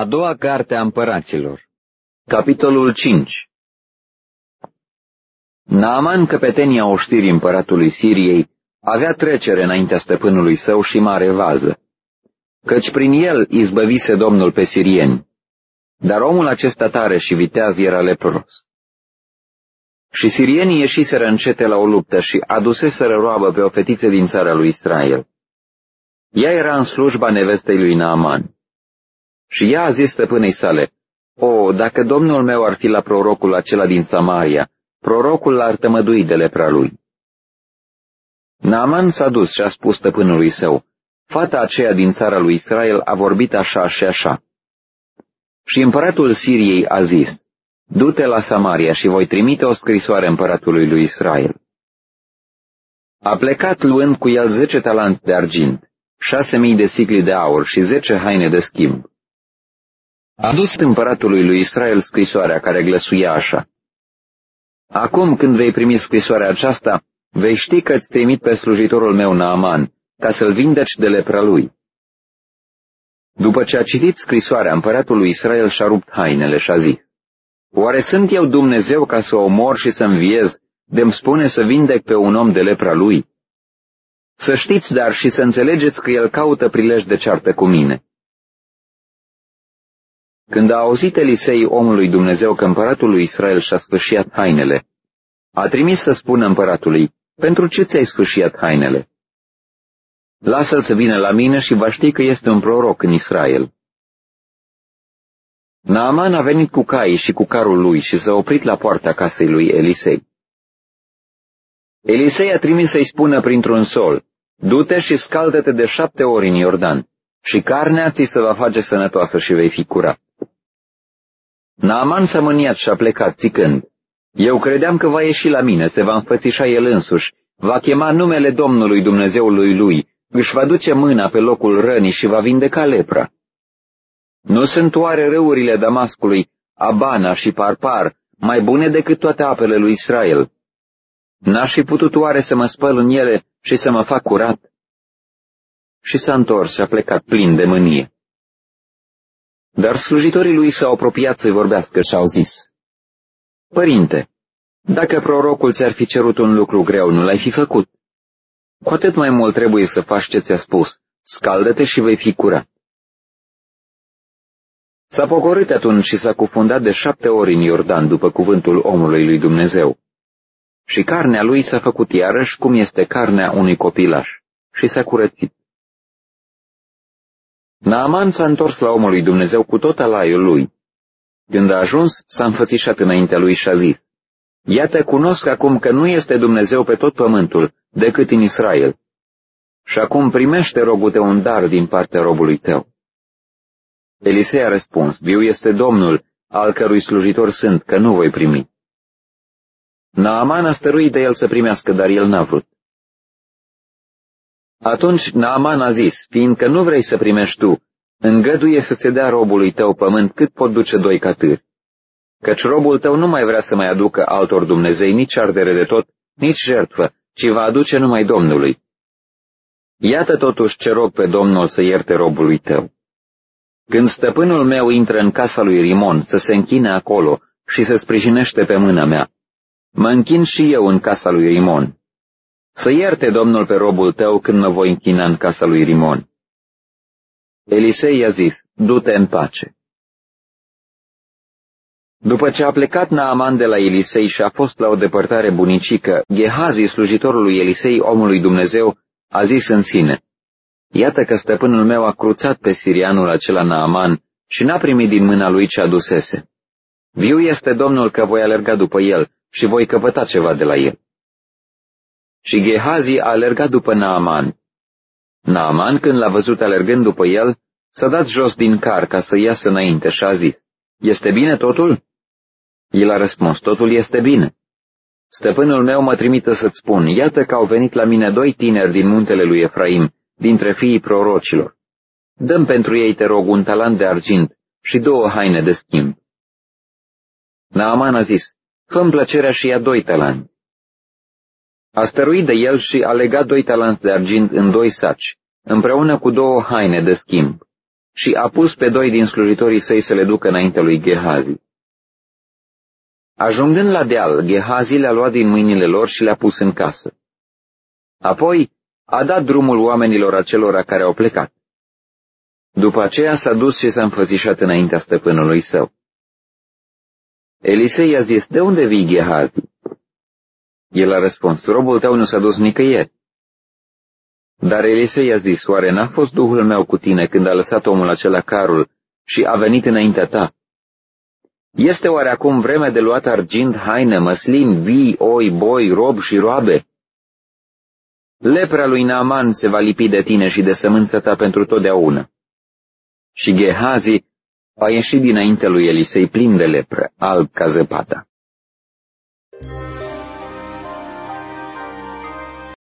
A doua carte a împăraților Capitolul 5 Naaman, căpetenia oștirii împăratului Siriei, avea trecere înaintea stăpânului său și mare vază, căci prin el izbăvise Domnul pe sirieni. Dar omul acesta tare și viteaz era lepros. Și sirienii ieșiseră încete la o luptă și aduseseră roabă pe o fetiță din țara lui Israel. Ea era în slujba nevestei lui Naaman. Și ea a zis stăpânei sale, O, dacă domnul meu ar fi la prorocul acela din Samaria, prorocul l-ar tămădui de lepra lui. Naaman s-a dus și a spus stăpânului său, Fata aceea din țara lui Israel a vorbit așa și așa. Și împăratul Siriei a zis, Du-te la Samaria și voi trimite o scrisoare împăratului lui Israel. A plecat luând cu el zece talanți de argint, șase mii de sicli de aur și zece haine de schimb. A dus împăratului lui Israel scrisoarea care glăsuia așa. Acum când vei primi scrisoarea aceasta, vei ști că îți trimit pe slujitorul meu Naaman, ca să-l vindeci de lepra lui. După ce a citit scrisoarea, împăratul lui Israel și-a rupt hainele și a zis, Oare sunt eu Dumnezeu ca să omor și să înviez, de-mi spune să vindec pe un om de lepra lui? Să știți, dar, și să înțelegeți că el caută prilej de ceartă cu mine. Când a auzit Elisei omului Dumnezeu că împăratul lui Israel și-a sfârșit hainele, a trimis să spună împăratului, pentru ce ți-ai sfârșit hainele? Lasă-l să vină la mine și va ști că este un proroc în Israel. Naaman a venit cu caii și cu carul lui și s-a oprit la poarta casei lui Elisei. Elisei a trimis să-i spună printr-un sol, du-te și scaldă-te de șapte ori în Iordan și carnea ți se va face sănătoasă și vei fi curat. Naaman s-a mâniat și a plecat, țicând, Eu credeam că va ieși la mine, se va înfățișa el însuși, va chema numele Domnului Dumnezeului lui, își va duce mâna pe locul rănii și va vindeca lepra. Nu sunt oare râurile Damascului, Abana și Parpar, mai bune decât toate apele lui Israel? N-aș fi putut oare să mă spăl în ele și să mă fac curat? Și s-a întors și a plecat plin de mânie. Dar slujitorii lui s-au apropiat să-i vorbească și au zis, Părinte, dacă prorocul ți-ar fi cerut un lucru greu, nu l-ai fi făcut. Cu atât mai mult trebuie să faci ce ți-a spus, scaldă-te și vei fi curat. S-a pogorât atunci și s-a cufundat de șapte ori în Iordan după cuvântul omului lui Dumnezeu. Și carnea lui s-a făcut iarăși cum este carnea unui copilaș și s-a curățit. Naaman s-a întors la omul lui Dumnezeu cu tot alaiul lui. Când a ajuns, s-a înfățișat înaintea lui și a zis, Iată, cunosc acum că nu este Dumnezeu pe tot pământul, decât în Israel. Și acum primește, rogute, un dar din partea robului tău. Elisei a răspuns, Viu este Domnul, al cărui slujitor sunt, că nu voi primi. Naaman a stăruit de el să primească, dar el n-a vrut. Atunci Naaman a zis, fiindcă nu vrei să primești tu, îngăduie să-ți dea robului tău pământ cât pot duce doi catâri. Căci robul tău nu mai vrea să mai aducă altor Dumnezei nici ardere de tot, nici jertfă, ci va aduce numai Domnului. Iată totuși ce rog pe Domnul să ierte robului tău. Când stăpânul meu intră în casa lui Rimon să se închine acolo și se sprijinește pe mâna mea, mă închin și eu în casa lui Rimon. Să ierte Domnul pe robul tău când mă voi închina în casa lui Rimon. Elisei i-a zis, du-te în pace. După ce a plecat Naaman de la Elisei și a fost la o depărtare bunicică, Gehazi, slujitorul lui Elisei, omului Dumnezeu, a zis în sine, Iată că stăpânul meu a cruțat pe sirianul acela Naaman și n-a primit din mâna lui ce adusese. Viu este Domnul că voi alerga după el și voi căpăta ceva de la el. Și Gehazi a alergat după Naaman. Naaman, când l-a văzut alergând după el, s-a dat jos din car ca să iasă înainte și a zis, Este bine totul?" El a răspuns, Totul este bine." Stăpânul meu mă trimite să-ți spun, iată că au venit la mine doi tineri din muntele lui Efraim, dintre fiii prorocilor. Dăm pentru ei, te rog, un talent de argint și două haine de schimb. Naaman a zis, fă plăcerea și ia doi talanți. A stăruit de el și a legat doi talanți de argint în doi saci, împreună cu două haine de schimb, și a pus pe doi din slujitorii săi să le ducă înainte lui Gehazi. Ajungând la deal, Gehazi le-a luat din mâinile lor și le-a pus în casă. Apoi a dat drumul oamenilor acelora care au plecat. După aceea s-a dus și s-a înfățișat înaintea stăpânului său. Elisei i-a zis, de unde vii, Gehazi? El a răspuns, robul tău nu s-a dus nicăieri. Dar Elisei a zis, oare n-a fost Duhul meu cu tine când a lăsat omul acela carul și a venit înaintea ta? Este oare acum vremea de luat argint, haine, măslin, vii, oi, boi, rob și roabe? Lepra lui Naaman se va lipi de tine și de sămânța ta pentru totdeauna. Și Gehazi a ieșit dinainte lui Elisei plin de lepră, alb ca zăpada.